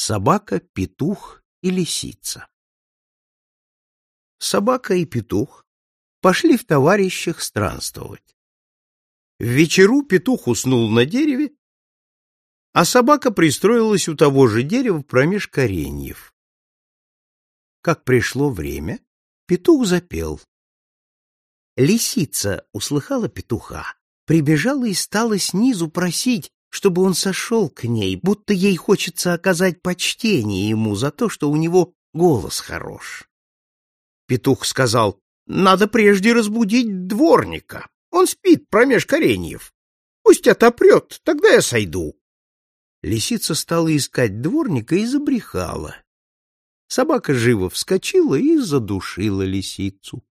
Собака, петух и лисица. Собака и петух пошли в товарищах странствовать. В вечеру петух уснул на дереве, а собака пристроилась у того же дерева промеж кореньев. Как пришло время, петух запел. Лисица услыхала петуха, прибежала и стала снизу просить, чтобы он сошел к ней, будто ей хочется оказать почтение ему за то, что у него голос хорош. Петух сказал, надо прежде разбудить дворника. Он спит промеж кореньев. Пусть отопрет, тогда я сойду. Лисица стала искать дворника и забрехала. Собака живо вскочила и задушила лисицу.